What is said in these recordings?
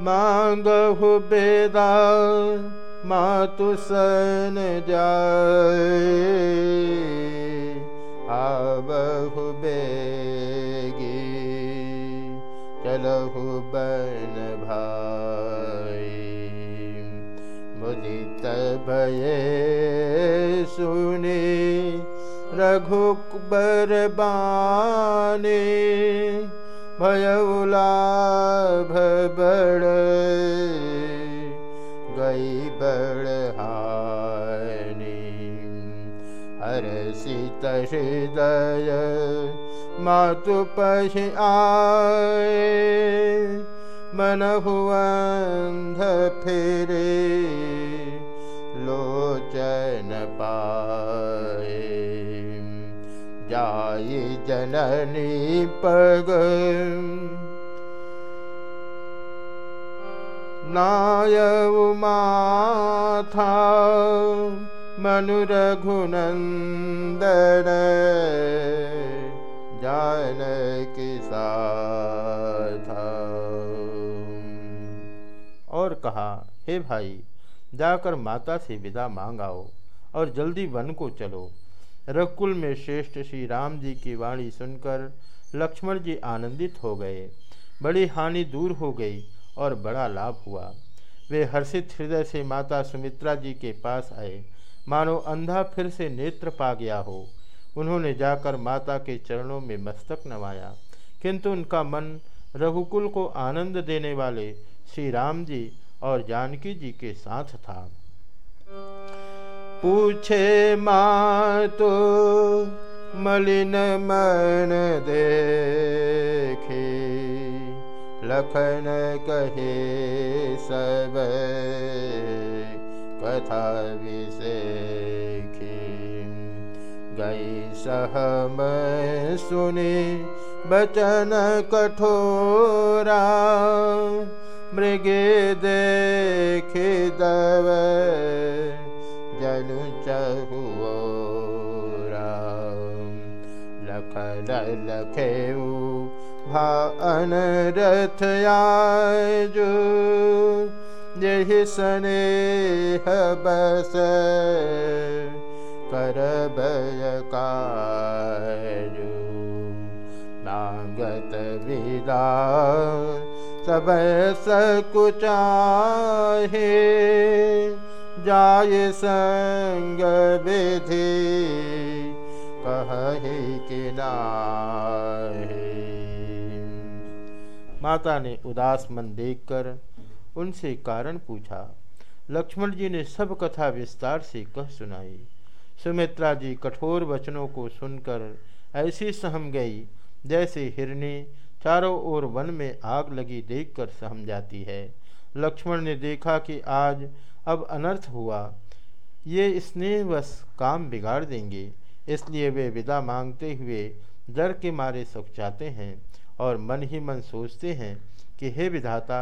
मांगहु बेदा, मातु सन जाए। आवहु बेगी, चलहु बन भाई। मुदित भये सुने रघुबर बाने भयउलाभ बड़ हृदय मातु पश आए। मन हुअंध फिरे लोचन पाए। जाय जननी पग। नाय माथा। मनु रघुनंदन जान की और कहा, हे भाई, जाकर माता से विदा मांग आओ और जल्दी वन को चलो। रकुल में श्रेष्ठ श्री राम जी की वाणी सुनकर लक्ष्मण जी आनंदित हो गए। बड़ी हानि दूर हो गई और बड़ा लाभ हुआ। वे हर्षित हृदय से माता सुमित्रा जी के पास आए। मानो अंधा फिर से नेत्र पा गया हो। उन्होंने जाकर माता के चरणों में मस्तक नवाया। किंतु उनका मन रघुकुल को आनंद देने वाले श्री राम जी और जानकी जी के साथ था। पूछे माँ तो मलिन मन देखे, लखन कहे सब गई सहम सुने बचन कठोरा। मृगे देखे दव जनु चहुरा लख लखेऊ भा अनरथ आजो यही सने बस कर नागत विदा, सब सकुचाहे। जाय संग विधि, कहे कि माता ने उदास मन देखकर उनसे कारण पूछा, लक्ष्मण जी ने सब कथा विस्तार से कह सुनाई। सुमित्रा जी कठोर वचनों को सुनकर ऐसी सहम गई, जैसे हिरनी चारों ओर वन में आग लगी देखकर सहम जाती है। लक्ष्मण ने देखा कि आज अब अनर्थ हुआ। ये स्नेहवश काम बिगाड़ देंगे, इसलिए वे विदा मांगते हुए डर के मारे सुख जाते हैं और मन ही मन सोचते हैं कि हे विधाता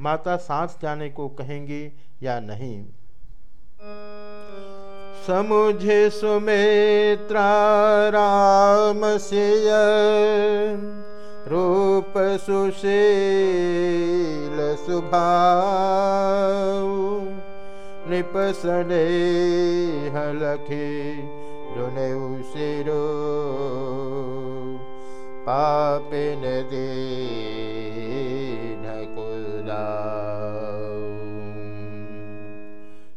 माता सांस जाने को कहेंगी या नहीं? समुझे सुमेत्रा राम से रूप सुशील सुभा निपसने हलखे रुने सिरो पापिन दे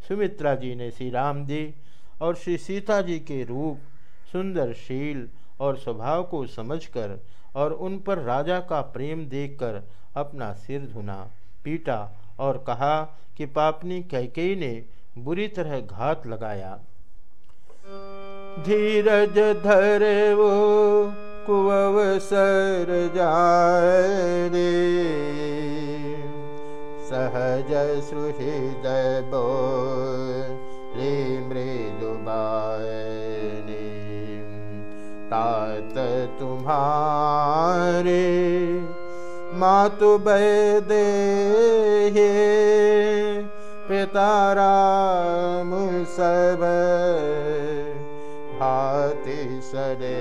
सुमित्रा जी ने श्री राम जी और श्री सीता जी के रूप, सुंदर शील और स्वभाव को समझकर और उन पर राजा का प्रेम देखकर अपना सिर धुना, पीटा और कहा कि पापनी कैकेयी ने बुरी तरह घात लगाया। धीरज धरे वो कुअवसर जाए सहज बोली मृदुबानी तात तुम्हारे मातु दे पिता राम सब हाथी सरे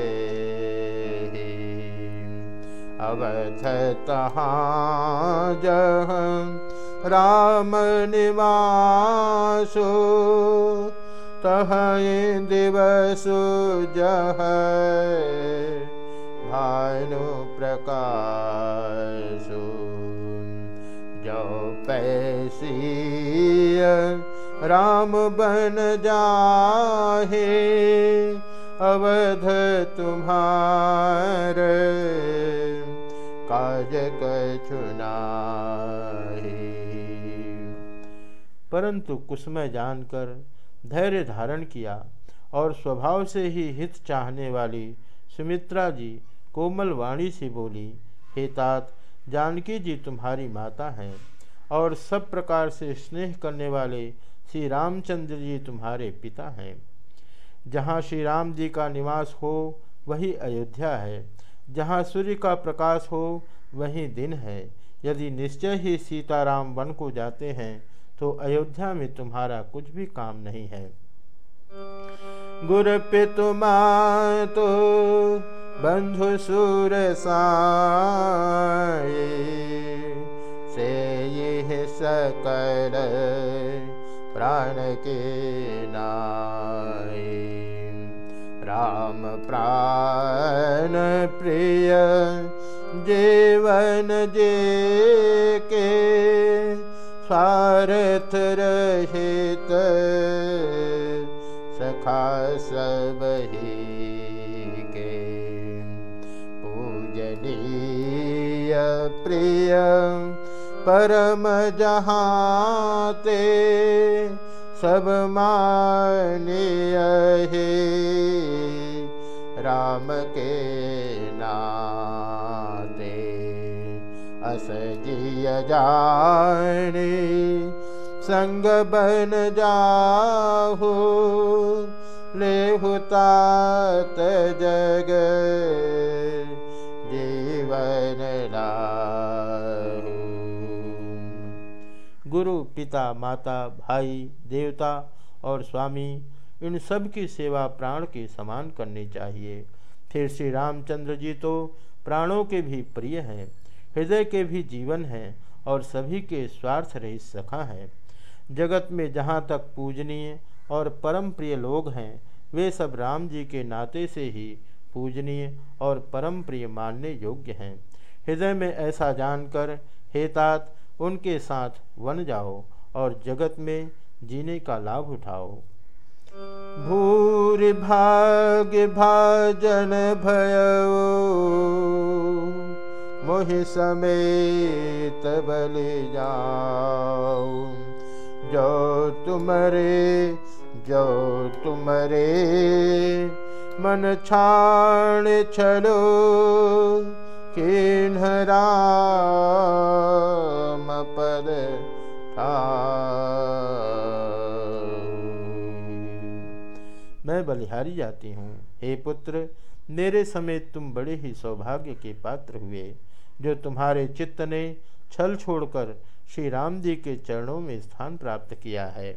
अवध तहाँ जहाँ राम निवासो तह दिवसु जह भानु प्रकाशु। जो पैसी राम बन जाहे अवध तुम्हार परंतु कुसमय जानकर धैर्य धारण किया और स्वभाव से ही हित चाहने वाली सुमित्रा जी कोमल वाणी से बोली, हे तात, जानकी जी तुम्हारी माता हैं और सब प्रकार से स्नेह करने वाले श्री रामचंद्र जी तुम्हारे पिता हैं। जहाँ श्री राम जी का निवास हो, वही अयोध्या है। जहाँ सूर्य का प्रकाश हो, वही दिन है। यदि निश्चय ही सीताराम वन को जाते हैं तो अयोध्या में तुम्हारा कुछ भी काम नहीं है। गुर पितुमा तो बंधु सुर से प्राण के नाय राम प्राण प्रिय, जीवन जे रहित सखा सब ही के पूजनीय प्रिय परम जहाते सब मानिय राम के नाते असजिय जाने, संग बन जाहु। लेहुतात जग जीवन गुरु, पिता, माता, भाई, देवता और स्वामी, इन सब की सेवा प्राण के समान करनी चाहिए। फिर श्री रामचंद्र जी तो प्राणों के भी प्रिय हैं। हृदय के भी जीवन हैं और सभी के स्वार्थ रहित सखा हैं। जगत में जहाँ तक पूजनीय और परम प्रिय लोग हैं, वे सब राम जी के नाते से ही पूजनीय और परम प्रिय मानने योग्य हैं। हृदय में ऐसा जानकर हेतात उनके साथ वन जाओ और जगत में जीने का लाभ उठाओ। भूरि भाग्य भाजन भय मोहि समेत बलि जाओ। जो तुमरे जो तुमरे मन छाण छलो किन्ह राम पद मैं बलिहारी जाती हूँ। हे पुत्र, मेरे समेत तुम बड़े ही सौभाग्य के पात्र हुए। जो तुम्हारे चित्त ने छल छोड़कर श्री राम जी के चरणों में स्थान प्राप्त किया है।